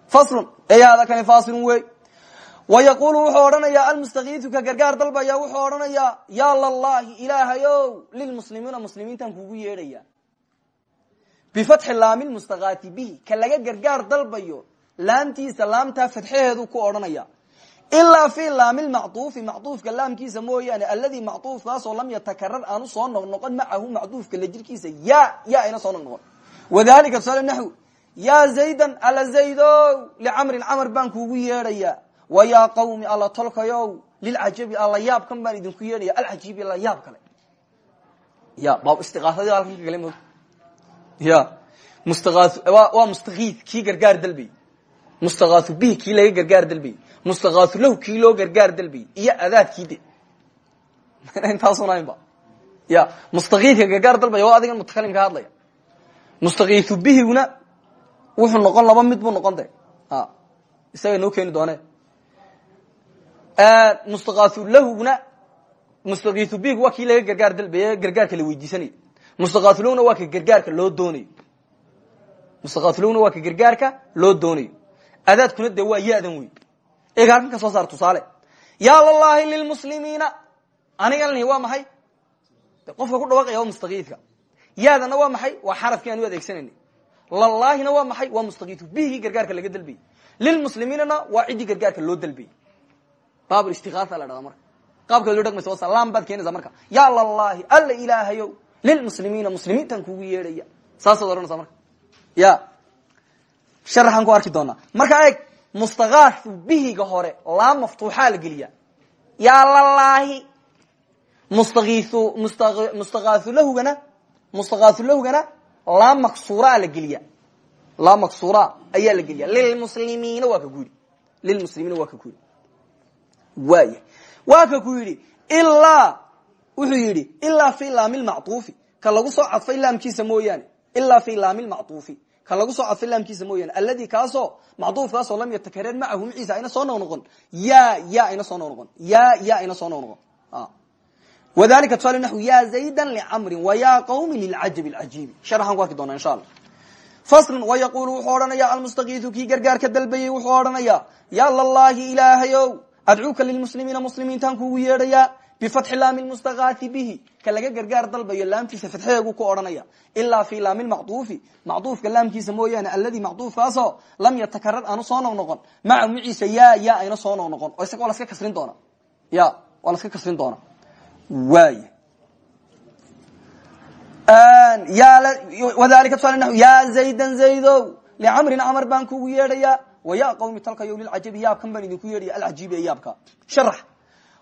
Faslun ey hada kani fasilun wey wa yaqulu wuxuu odhanayaa almustakiisu ka gargaar dalbaya wuxuu odhanayaa ya lallahi ilaahayow lilmuslimiina muslimiintan kugu yeedhaya. Bifatxi laami mustakaati bihi ka laga gargaar dalbayo laamtiisa laamtaa fatxaheedu ku odhanaya ilaa fi laami lmacduufi macduufka laamkiisa mooyaane alladii macduufkaasoo lam yatakarar aanu soo noqnoqon macahu macduufka la jirkiisa ya ya ayna soo noqnoqon. Wadalika tusaale naxw ya zaydan ala zaydo licamrin camar baan kuugu yeedhaya. Wa yaa qawmi alla tolkayow lilcajabi alla yaabkan baan idinku yeedhaya. Alcajiibi alla yaab kale. Ya ba istiaasadi halkan ka gale mo ya waa mustakiid kii gargaar dalbay. Mustakaau bihi kii laga gargaar dalbayy mustakaau lahu kii loo gargaar dalbayy iyo adaadkii de. <laughs> Intaasunaba ya mustakiidka gargaar dalbaya waa adigan mutakalimka hadlaya. Mustakiiu bihiguna wuxuu noqon laba mid buu noqon de isaga noo keeni doone. Mustakaau lahuna mustakiiu bihigu waa kii laga gargaar dalbaye gargaarka la weydiisanay mustakaau lahuna waa ka gargaarka loo doonayo. Mustakaau lahuna waa ka gargaarka loo doonayo. Adaadkuna de waa yadan wey eg halkan ka soo saar tusaale. Ya llahi lilmuslimiina anigan waa maxay? Qofka ku dhawaaqaya waa yaadana waa maxay? Waa xarafkii aan u lalaahina waa maxay? Waa mustakiidku bihigii gargaarka laga dalbayy lilmuslimiinana waa ciddii gargaarka loo dalbayy baab istiaasa la dhada marka. Qaabkaad loo dhaqmaysa waa lam baad keenaysa marka. Ya lalahi alla ilaahayow lilmuslimiina muslimiintan kugu yeedhaya. Saasaad odhanaysa marka. Ya. Sharaxaan ku arki doonaa. Markaa eeg mustakaau bihiga hore laa maftuuxaa la geliya ya lalaahi mustakiiu mustakaau lahugana mustakaau lahugana laa maksuuraa la geliya. Laa maksuura ayaa la geliya. Lilmuslimiina waa ka ku yidhi lilmuslimiina waa ka ku yidhi waaya waa ka ku yidhi wuxuu yidhi ilaa fi laami lmactuufi ka lagu soo cadfay laamkiisa mooyaane. Ilaa fi laami lmactuufi ka lagu soo cadfay laamkiisa mooyaane. Alladii kaasoo macduufkaasoo lam yatakareer macahu maciisa ayna soo noqnoqon ya ya ayna soo noqnoqon ya ya ayna soo noqnoqon wadalika tusaale naxu ya zaydan licamrin wa ya qawmi lilcajabi alcajiibi sharaxaan ku arki doonaa insha allah faslun wa yaqulu wuxuu odhanaya almustakiisu kii gargaarka dalbayey wuxuu odhanaya ya lalahi ilaahayow adcuuka lilmuslimiina muslimiintaan kuugu yeedhayaa bifatxi laami lmustakaati bihi ka laga gargaar dalbayo laamtiisa fatxeegu ku odhanaya ilaa fi laami lmacduufi macduufka laamkiisa mooyaane alladii macduufkaasoo lam yatakarar aanu soo noqnoqon maca maciisa ya ya ayna soo noqnoqon oo isaga waa laska kasrin doona ya waa laska waay wadalika tusaale naxu ya zaydan zaydow licamrin camar baan kuugu yeedhayaa waya qawmi talkayo lilcajabi yaabkan baan idinku yeedhaya alcajiibi ee yaabka. Sharax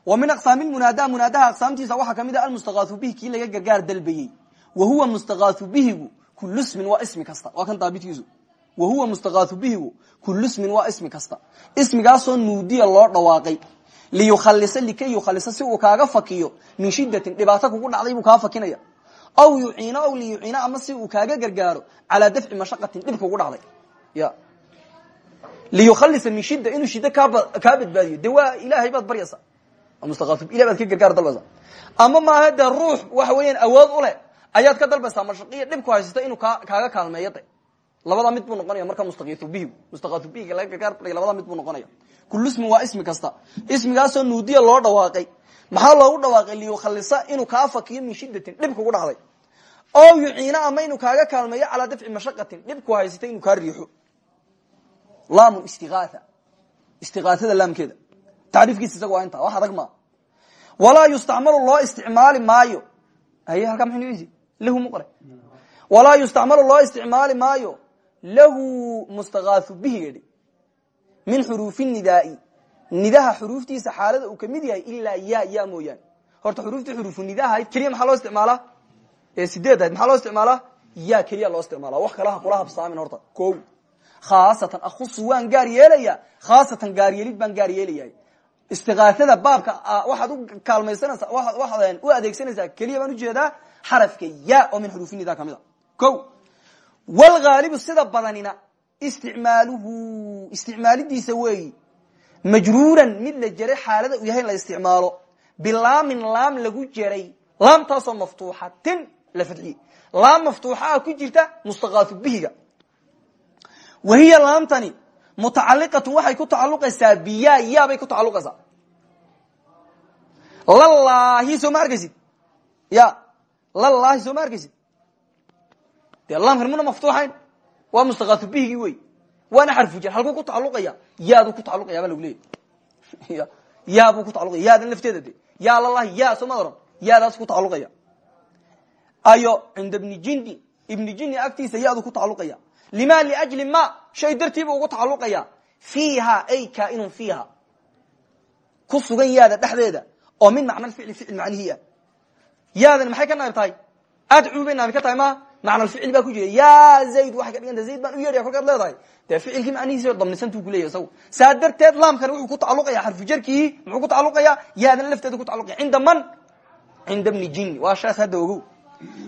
wa min aqsaami munaada munaadaha aqsaamtiisa waxaa ka mid a almustakaau bihi kii laga gargaar dalbayey. Wa huwa mustakaau bihigu kulu smin waa ismi kasta. Waa kan daabitkiisu wa huwa mustakaau bihigu kulu smin waa ismi kasta. Ismigaasoo nuudiya loo dhawaaqay liyukhalisa likay yukhalisa si uu kaaga fakiyo. Min shidatin dhibaato kugu dhacday buu kaa fakinaya. Aw yuciina aw liyuciina ama si uu kaaga gargaaro. Calaa dafci mashaqatin dhib kugu dhacday. Ya. Liyukhalisa min shida inuu shida kaa badbaadiyo. De waa ilaahay baad baryaysa mustakaau ilah baad ka gargaar dalbaysa ama maaha dee ruux waxa weeyaan awood u leh ayaad ka dalbaysaa mashaqiya dhib ku haysata inuu ka kaaga kaalmeeyo de labada mid buu noqonaya marka mustakiiu bihigu mustakaau bihiga laga gargaar dalaya labada mid buu noqonaya kulu ismin waa ismi kasta. Ismigaasoo nuudiya loo dhawaaqay. Maxaa loogu dhawaaqay? Liyukhalisa inuu kaa fakiyo min shidatin dhib kugu dhacday. Oo yuciina ama inuu kaaga kaalmeeyo calaa dafci mashaqatin dhib ku haysata inuu kaa riixo. Laam istiaaa istiaaada laamkeeda. Tacriifkiisa isaga waa inta wax adag maa walaa yustacmalu loo isticmaali maayo. Haye halkaa maa lahu muqre walaa yustacmalu loo isticmaali maayo lahu mustakaau bihi min xuruufi nidaai. Nidaha xuruuftiisa xaalada uu ka mid yahay ilaa ya ya mooyaane. Horta xuruuftii xuruufu nidahayd keliya maxaa loo isticmaalaa? Ee sideed ahayd maxaa loo isticmaalaa? Ya keliya loo isticmaala wax kalaha kula habsaamin horta. Ko khaasatan akusu waan gaar yeelaya khaasatan gaaryeelid baan gaar yeelaya istiqaasada baabka waxaad u kaalmaysanaysaa waxaad u adeegsanaysaa keliya baan u jeedaa xarafka ya oo min xuruufi nida a wlgaalibu sida badanina isticmaaluhu isticmaalidiisa weeyi. Majruuran mid la jeray xaalada uu yahay in la isticmaalo. Bilaamin laam lagu jeray laamtaasoo maftuuxatin la fadxiyey laam maftuuxa ah ku jirta mustakaau bihiga. Wahiya laamtani mutacaliqatun waxay ku tacaluqaysaa biya ya bay ku tacaluqaysaa lalaahi soo ma arkaysid? Ya lalaahi soo dee laamkan muna maftuuxayn waa mustakaatu bihigii wey. Waana xarfujar halkuu ku tacaluqaya yaadu ku tacaluqaya baa lagu leeyay yaabuu ku tacaluqaya yaadan lafteeda de ya lalahi ya soo ma oran. Yaadaas ku tacaluqaya ayo cinda ibni jindi. Ibni jindi agtiisa yaadu ku tacaluqaya lima liajli ma shay dartiiba ugu tacaluqaya fiiha ay kainun fiiha. Ku sugan yaada dhexdeeda. Oo min macna ficli ficil macnihi ah yaadan maxay ka naayib tahay adcuu bay naayib ka tahay ma? Macna ficil baa ku jira. Ya zayd waxay ka dhiganta zayd baan u yeedhaya kolkaad leedahay. Dee ficilkii macnihiisi damnisantuu kuleyahy isagu. Saa darteed laamkani wuxuu ku tacaluqaya xarfujarkii muxuu ku tacaluqaya yaadan lafteeda ku tacaluqaya cinda man? Cinda bni jini waa sheekh hadda ogow.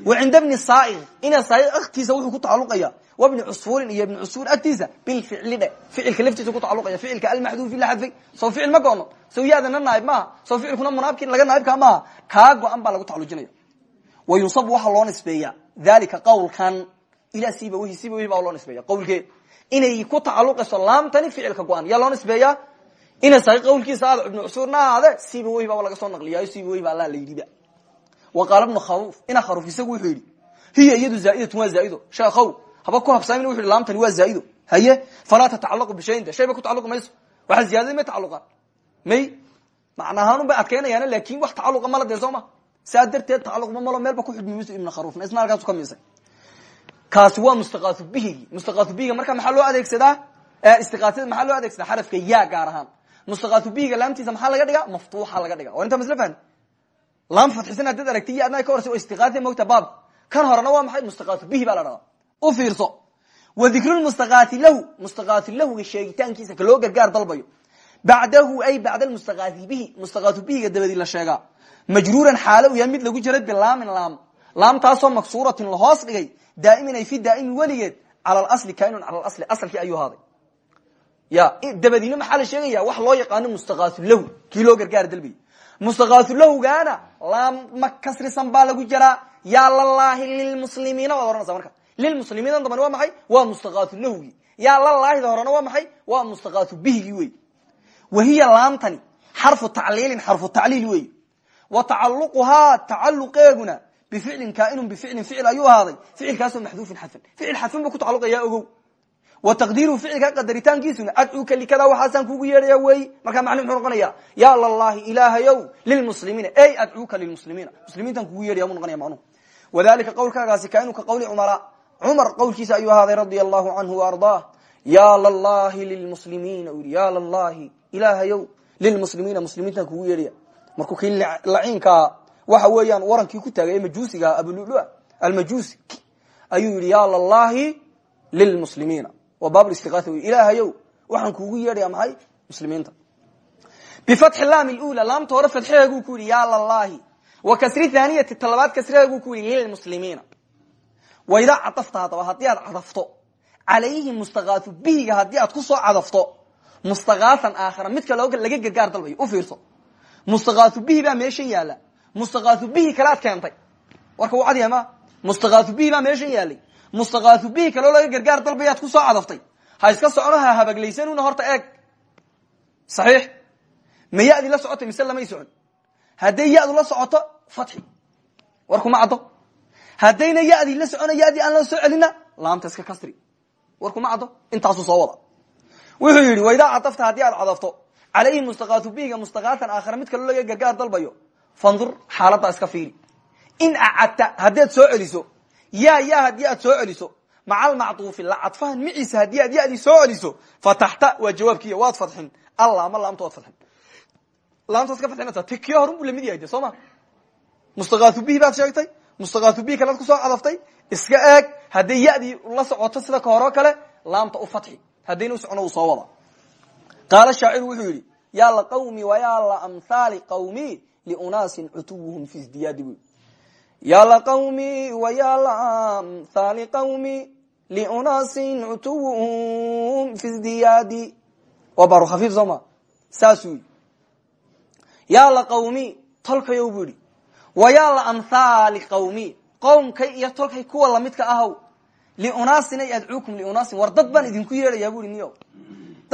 Wa cinda bni saai ina saai aktiisa wuxuu ku tacaluqaya wa bni cusfuurin iyo ibni cusfuur agtiisa bilficli dhe. Ficilka laftiisa ku tacaluqaya ficilka almaxduufi la xadfay soo ficil ma goono sow yaadana naaib maaha. Soo ficilkuna munaabki laga naaibkaa maaha. Kaa go-an baa lagu tacalujinaya wa yunsabu waxaa loo nisbeeya dalika qawlkan ilaa siba whi siba whi baa loo nisbeeya qawlkeed inay ku tacaluqayso laamtani ficilka go-an yaa loo nisbeeya ina saai qawlkiisa aad ibnu cusfuurna ahaade siba whi baaba laga soo naqliyayo siba whi baa la la yidhiba wa qaala bnu kharuuf ina kharuuf isagu wuxuu yidhi hiya iyadu zaa'idatun waa zaa'ido sheekhow haba ku habsaamin wuxu yhi laamtani waa zaa'ido haye falaa tatacalaqu bishayin de shay ba ku tacaluqi mayso waxaa ziyaadaday may tacaluqaan may macnahaanun bay adkaynayaan laakin wax tacaluqa mala dee soo ma saa darteed tacaluqma malo meel ba ku xudmi mayso ibnu kharuufna isna halkaasu ka miisay kaasi waa mustaqaatu bihigi mustaqaatu bihiga marka maxaa loo adeegsadaa? Istiqaatada maxaa loo adeegsadaa? Xarafka ya gaar ahaan. Mustaqaatu bihiga laamtiisa maxaa laga dhigaa? Maftuuxa laga dhiga war inta masla fahmi? Laam fadxisan haddaad aragti yo adna ka horse istiqaati mogta baabka kan horena waa maxay? Mustaqaatu bihi baa la dhadaa u fiirso. Wa dikrulmustaqaati lahu. Mustaqaatu lahuga sheegitaankiisa ka loo gargaar dalbayo. Bacdahu ay bacda almustaqaati bihi. Mustaqaatu bihiga dabadii la sheegaa majruuran xaalo u yahay mid lagu jiray bilaamin laam. Laamtaasoo maksuuratin lahoos dhigay daa'imin ay fi daa'imin weligeed cala alasli kainun cala alasli asalkii ayuu ahaaday. Ya dabadiina maxaa la sheegaya? Wax loo yaqaano mustaqaatu lahu kii loo gargaar dalbayay mustaqaatu lahgaana laam ma kasrisan baa lagu jiraa ya lalaahi lilmuslimiina waad ohanaysa marka. Lilmuslimiina dambana waa maxay? Waa mustaqaatu lahgi ya lalaahida horena waa maxay? Waa mustaqaatu bihigi wey. Wahiya laamtani xarfu tacliilin xarfu tacliil wey wa tacaluquhaa tacaluqeeguna bificlin kaainun bificlin ficil ayuu ahaaday. Ficilkaasoo maxduufin xadfan ficil xadfan buu ku tacaluqaya ogow. Wa taqdiiruhu ficilka qadaritaankiisuna adcuuka likada waxaasaan kugu yeedhaya wey. Markaa macnuu muxuu noqonaya ya lalahi ilaahayow lilmuslimiina. Ey adcuuka lilmuslimiina. Muslimiintaan kugu yeedhaya mu noqonaya macnuhu wadalika qawlkaagaasi kainu ka qawli cumara cumar qawlkiisa ayuu ahaaday radia allahu canhu waardaah ya lalahi lilmuslimiina u yidhi ya lalahi ilaahayow lilmuslimiina. Muslimiintaan kugu yeedhaya markuu kii laciinkaa waxa weeyaan warankii ku taagay ee majuusiga abululua almajuusi ayuu yidhi ya lalahi lilmuslimiina. Waa baabstiaa wey ilaahayow waxaan kuugu yeedhaya maxay? Muslimiinta. Bifatxi laam lula laamta hore fadxeeguu ku yidhi ya lalahi wa kasri thaniyati talabaad kasreeguu ku yidhi lilmuslimiina. Waidaa cadafta haddaba haddii aad cadafto calayhi mustakaatu bihiga haddii aad ku soo cadafto mustakaaan aakhara midka laga gargaar dalbayo u fiirso mustakaatu bihi baa meeshan yaalla mustakaatu bihi kale ad keentay. Warka u cadyahay ma mustakaatu bihi baa meeshan yaalay mustakaatu bihi kaloo laga gargaar dalbayaad ku soo cadaftay ha iska socono ha habaglaysanuna horta eeg. Saxiix? Ma yadi la socotay mise lamay socon? Hadday la socoto fatxi. War kuma caddo. Haddayna yadii la socono yadii aan la soo laamta iska kasri war kuma caddo. Intaasuu soo wada. Wuxuu yidhi waidaa cadafta haddii aad cadafto calayhi mustakaatu bihiga mustakaatan aakhara mid kaloo laga gargaar dalbayo fandur xaaladdaa iska fiiri in acadta haddaad soo celiso ya ya haddii aad soo celiso maca almacduufi la cadfahan maciisa haddii aad yadii soo celiso fataxta waa jawaabkiiy waad fadxin allaama laamta waad fadxin laamtaad ka fadxinaysa ti kii horun buu la mid yahay de soo ma mustakaatu bihi baad sheegtay mustakaatu bihi kalead ku soo cadaftay iska eeg hadday yadii la socoto sida ka hore o kale laamta u fatxi haddayna u socono uu soo wada qaala shaaciru wuxuu yidhi yaa la qawmi wa yaa la amhaali qawmi liunaasin cutuwuhum fi sdiyaadi bu ya laqawmi waya lamhaali qawmi liunaasin cutuwuhum fi sdiyaadi waa baaru khafiif soo ma saasuu yidhi yaa la qawmi tolkayow buu yidhi wayaa la amhaali qawmi qowmkay iyo tolkay kuwa lamidka ahow liunaasin ay adcuukum liunaasin war dad baan idinku yeedhayaa niyo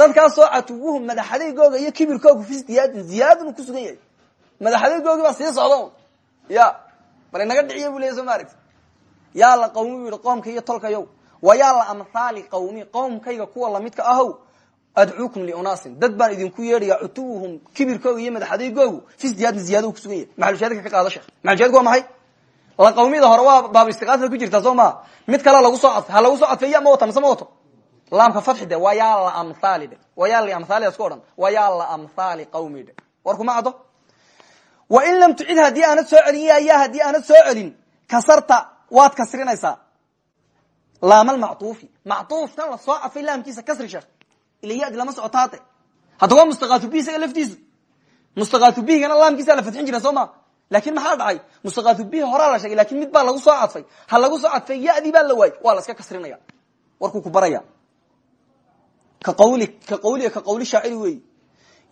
dadkaasoo catuwuhum madaxadeygooga iyo kibirkooga fi ziyaadin ziyaadanu ku sugan yahay. Madaxadeygoogi baa sii socda ya bal inaga dhiciya bu leya soo la qawmi bu iyo tolkayow wa yaa la amhaali qawmi qowmkayga kuwa lamidka ahow adcuukum liunaasin. Dad baan idinku yeedhaya cutuwuhum kibirkooga iyo madaxadeygoogu fi ziyaadin ziyada ku sugan yahay. Maxalushaadka ka qaada sheekh maxalushaadku waa maxay? La qawmiyada hore waa baab istiqaasa ku jirtaa soo mid kale lagu soo cadfay ha lagu soo cadfay ya ma laamka fatxi de waa yaa la amhaali dhe waa yaa la amhaali isku odhan waa yaa la amhaali qawmi dhe war kuma wa in lam tucid haddii aanad soo celin ya ya haddii aanad soo celin kasarta waad kasrinaysaa. Laama lmactuufi mactuufkan la soo cadfay laamkiisa kasri sheekh ila yadi lama socotaade hadda waa mustaqaatu bi isaga laftiisu mustaqaatu bihigana laamkiisa la fadxin jira soo ma? Lakin maxaa dhacay? Bihi horaa la sheegay laakiin mid baa lagu soo cadfay lagu soo cadfay yadii la waayy waa la iska kasrinaya. Warkuu ku baraya ka qawli ka qawli ka shaaciri wey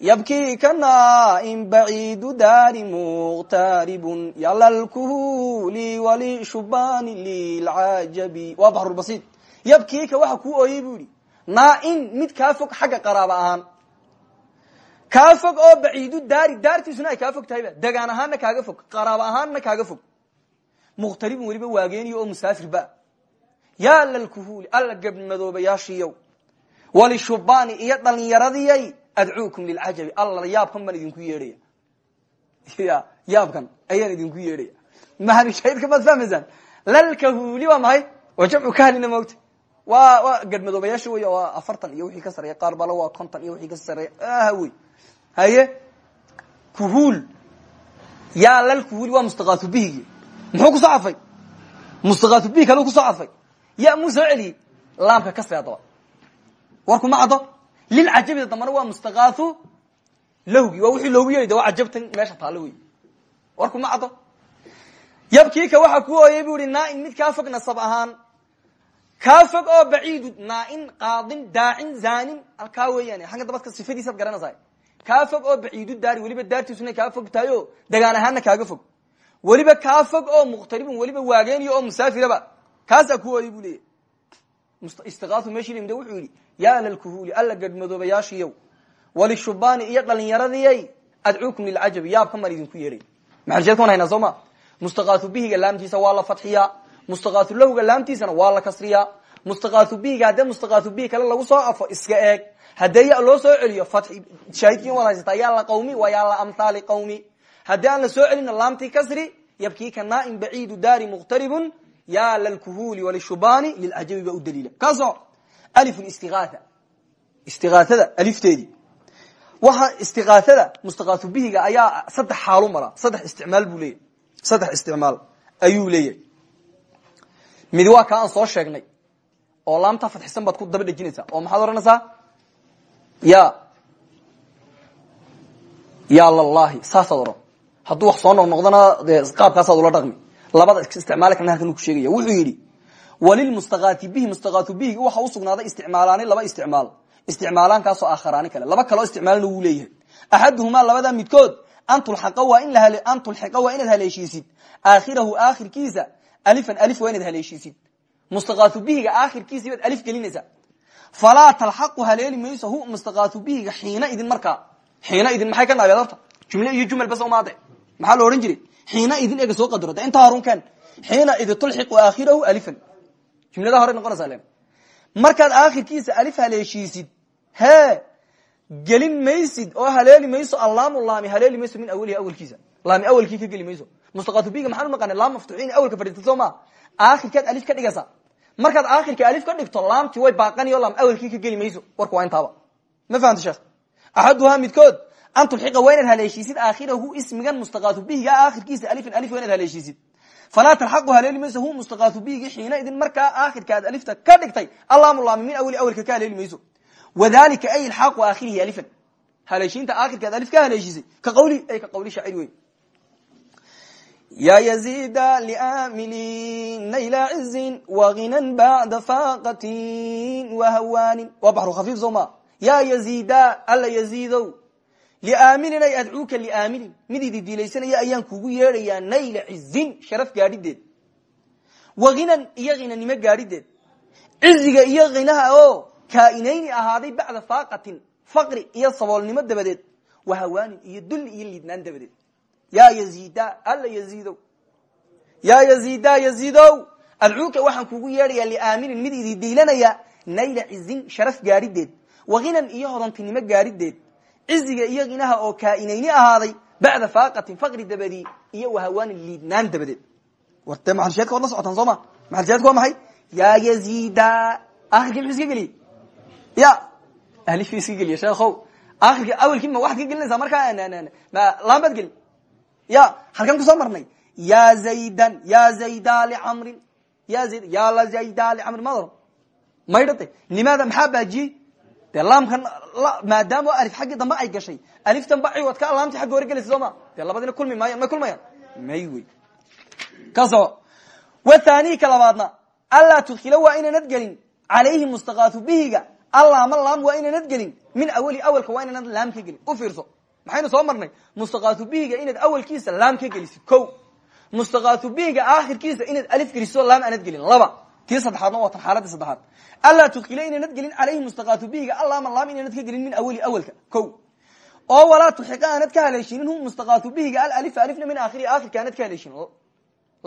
yabkii kanaain baciidu daari muqtaribun yala lkuhuli walishubani lilcajabi waa baxrulbasiid yabkiika waxa kuu ooyey bu yihi naain mid kaa fog xagga qaraaba ahaan kaa fog oo baciidu daari daartiisuna ay kaa fog tahayba degaan ahaanna kaaga fog qaraaba ahaanna kaaga fog muqtaribun weliba waageeniyo oo musaafir ba yaa lalkuhuli walishubani iyo dhalinyaradiyay adcuukum lilcajabi alla yaabkan baan idinku yeedhaya. Ya yaabkan ayaan idinku yeedhaya. Mahanushahidka maad fahmaysaan lalkahuli waa maxay? Waa jamcu kahlina moogta waa waa gadmadoobayaasha wey waa afartan iyo wixii ka sareeya qaar bale waa konton iyo wixii ka sareeya ah wey. Haye kuhul yaa lalkuhuli waa mustaqaatu bihigi. Muxuu ku soo cadfay mustaqaatu bihi kale ku soo cadfay ya muu laamka kasri haddaba warku ma caddo lilcajabida dambana waa mustaqaatu lahgi waa wixii loogu yeehi de waa cajabtan meesha taalo wey warku ma caddo yabkiika waxa ku ooyay bu ihi naain mid kaa fog nasab ahaan. Kaa fog oo baciidu naain qaadin daacin zanin halkaa weeyaan xagga dabadka sifadiisaad garanaysaa kaa fog oo baciidu daari weliba daartiisuna kaa fog tahay o degaan ahaanna kaaga fog. Weliba kaa fog oo muqtaribun weliba waageeniyo oo musaafiraba. Kaasaa ku ooyay istiqaatu meeshii limde wuxuu yidhi yaa lalkuhuli alla gadmadoobayaashiyow walishubani iyo dhalinyaradiyay adcuukum lilcajabi yaabkan baan idinku yeedhay maxalsheedka wan haynaa soo ma mustaqaatu bihiga laamtiisa waa la fadxiyaa mustaqaatu lahga laamtiisana waa la kasriyaa mustaqaatu bihiga haddee mustaqaatu bihi kale lagu soo afo iska eeg haddee loo soo celiyo fai shaahidkiin waad haysataa la qawmi waa yaa la amhaali qawmi haddii la soo celina laamtii kasri yabkiika naain baciidu daari muqtaribun ya lalkuhuli walishubani lilcajabi baa u daliila kaaso alif istiaaa istiaaada alifteedii waxa istiqaaada mustaqaatu bihiga ayaa saddex xaalu maraa saddex isticmaal buu leeyahy saddex isticmaal ayuu leeyahay mid waa ka aan soo sheegnay oo laamta fadxisan baad ku daba dhejinaysaa oo maxaad odhanaysaa ya ya lallahi saasaad labada isticmaal kana halkan ku sheegaya wuxuu yidhi walilmustaqaati bihi mustaqaatu bihi. Waxa usugnaaday isticmaalaani laba isticmaal. Isticmaalaankaasoo aakharaani kale. Laba kaloo isticmaalna wuu leeyahay. Axaduhumaa labada midkood an tulxaqa waa inaad haleeshiisid. Aakhirahu aakhirkiisa alifan alif waa inaad haleeshiisid. Mustaqaatu bihiga aakhirkiisa baad alif gelinaysaa. Falaa talxaqu haleeli mayso hu mustaqaatu bihiga idin markaa. Xiina idin maxay ka naabeed horta? Iyo jumal bas umaade maxaa la odhan jiray xiina idin ega soo qadaro de intaa horun ken xiina idi tulxiqu aakhirahu alifan. Jumlada hore noqonaysaa len markaad aakhirkiisa alif haleeshiisid hee gelin maysid oo haleeli mayso allaamu laami haleeli mayso min awalihi awalkiisa. Laami awalkii ka geli mayso. Mustaqaatu biga maxaan unaqana laam maftuxiin awalka fadhiista soo ma. Aakhirkaad alif ka dhigaysaa. Markaad aakhirka alif ka dhigto laamtii way baaqaniyo laam awalkii ka geli mayso. Warka waa intaaba. Ma fahamta sheekh? Axaduhaa midkood an tulxiqa waa inaad haleeshiisid aakhirahu ismigan mustaqaatu bihiga aakhirkiisa alifan alif waa inaad haleeshiisid falaa talxaqu haleeli mayso hu mustaqaatu bihigi xiina idin markaa aakhirka aad alifta ka dhigtay allaamu laami min awali awalka ka haleeli mayso wadalika ay ilxaaqu aakhirihi alifan haleeshiinta aakhirka aad alif ka haleeshiisay ka qawli ay ka qawli shaacir wey ya yazida liamilin nayla cizin waginan bacda faaqatin wahawaanin waa baxru khafiif soo ma ya yazida alla yaziidow liaamilin ay adcuuka liaamilin mid idi diilaysanaya ayaan kugu yeedhayaa nayla cizin sharaf gaadhideed waginan iyo hinanimo gaadhideed ciziga iyo khinaha oo kaainayni ahaaday bacda faaqatin faqri iyo saboolnimo dabadeed wahawaanin iyo dulli iyo liidnaan dabadeed yaa yaziida alla yaziidow yaa yaziida yaziidow adcuuka waxaan kugu yeedhayaa liaaminin mid idi diilanaya nayla cizin sharaf gaadhideed wahinan iyo hodantinimo gaadhideed ciziga iyo khinaha oo kaainayni ahaaday bacda faaqatin faqri dabadii iyo wahawaanin liidnaan dabadeed. Warte maxalsheedka waad la socotaan soo ma? Maxalsheedka waa maxay? Yaa yaziida akhirkii muxuu iska geliyey. Ya alif iska geliya sheekhow akhirka awelkii ma waxaad ka gelinaysaa markaa? Ma laambaad gelin? Ya halkan ku soo marnay. Ya zaydan ya zayda licamrin ya zayd ya la zayda licamrin maad oran maydhade limaada maxaa dee laamkan maadaama alif xaggii dambe ay gashay aliftan ba ciwadka laamti xagga hore gelaysa soo ma? Dee labadina kulmi maayan may kulmayaan? May wey. Ka soco wathani ka labaadna anlaa tudkila waa inaanad gelin calayhi mustakaatu bihiga allaama laam waa inaanad gelin min awali awalka waa inaanad laam ka gelin. U fiirso maxaynu soo marnay? Mustakaatu bihiga inaad awalkiisa laam ka gelisid ko mustakaatu bihiga aakhirkiisa inaad alif geliso laam aanad gelin laba tii saddexaadna waa tan xaaladii saddexaad. Anlaa tudkila inaanad gelin calayhi mustakaatu bihiga allaama laam inaanad ka gelin min awali awalka. Ko oo walaa tuxiqa aanad ka haleeshinin hum mustakaatu bihiga alif alifna min aakhiri aakhirka aanad ka haleeshin.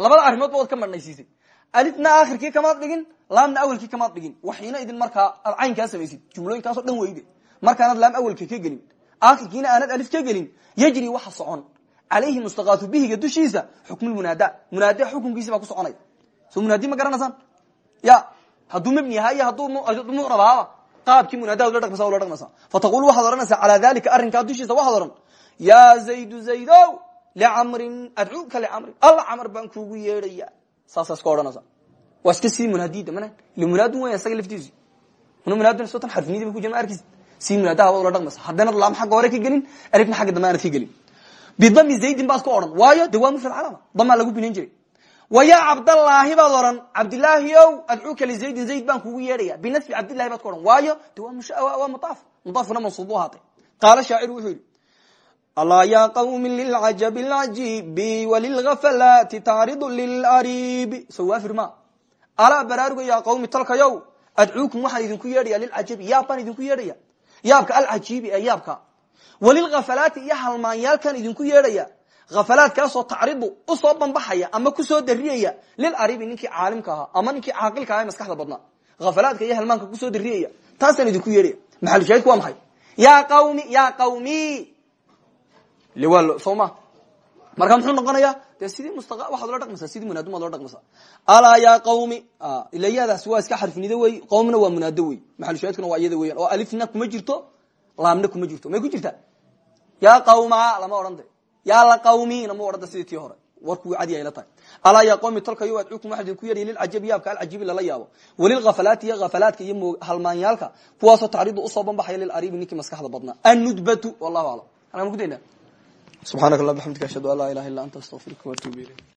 Labada arrimood ba waad ka marhnaysiisay alifna aakhirkii kamaad dhigin laamna awelkii kamaad dhigin. Waxiina idin markaa aad caynkaa samaysid. Jumlooyinkaaso dhan weyde. Markaanad laam awelka ka gelin aakhirkiina aanad alif ka gelin yajri waxa socon. Calayhi mustakaatu bihiga dushiisa xukmulmunaada munaada xukunkiisi baa ku soconaya. So munaadi ma garanaysaan ya hadduu mebni yahaa iyo hadduu mucrab ahaaba qaabkii munaada la dhaqmasa. La dhaqmaysa fataqul waxaad odhanaysaa calaa dalika arrinkaa dushiisa waxaad odhan yaa zaydu zaydo licamrin adcuuka licamrin alla camar baan kuugu yeedhaya. Saasaa iska odhanaysa. Waa iska sii munaadida mana ila munaadun weya isaga laftiisu. Una munaadun sotan xarfinidii ba ku jira ma arkis. Sii munaadaha baad ula dhaqmaysa haddaynad laam xagga hore ka gelin alifna xagga dambe aanad ka gelin. Bidami zaydin baad ku odhan. Waayo de waa mufrad calama. Damaa lagu binayn jiray wa yaa cabdallaahi baad odhan cabdillaahi ow adcuuka lizaydin zayd baan kugu yeedhaya. Binasbi cabdillahi baad ku odhan. Waayo de waa mudaaf mudaafkuna mansuub u ahaatay. Qaala shaaciru wuxuu yidhi alaa ya qawmi lilcajab lcajibi walilgafalaati tacridu lilaribi sawafir ma alaa baraaruga yaa qawmi talkayow adcuukum waxaan idinku yeedhaya lilcajabi yaab baan idinku yeedhaya. Yaabka alcajiibi ee yaabka. Walilghafalaati iyo halmaanyaalkaan idinku yeedhaya hafalaadkaasoo tacridu u soo banbaxaya ama ku soo dariyaya lilaribi ninkii caalimka ahaa ama ninkii caaqilka aha ee maskaxda badnaa. Hafalaadka iyo halmaanka ku soo dariyaya taasaan idinku yeedhaya maxalushaahidku waa maxay? Ya qawmi ya qawmi! Soo ma? Marka muxuu noqonaya de sidii musta waxaad ula dhaqmaysaa sidii munaadum ad ula dhaqmaysaa alaa ya qawmi! Ilayadaas waa iska xarfinido wey qawmna waa munaado wey. Maxalushaahidkuna waa iyada weyan oo alifna kuma jirto laamna kuma jirto. May ku jirtaa? Ya qawma lama odhan de ya qawmina ma odhan sidii hore. Warku cadi ayla tahay. Alaa ya qawmi tolkayo adcuukum waxaa idinku yeedhaya lilcajabi yaabka alcajibi lala yaabo. Walilghafalaati iyo hafalaadka iyo halmaanyaalka kuwaasoo tacridu u soo banbaxaya lilaribi ninkii maskaxda badnaa. Annudbatu wallahu aclam. Halkaan ku daynaa subxaanaka allah bxamdika ashhadu an laa ilaha illa anta astaqfiruka waatuubu ilayk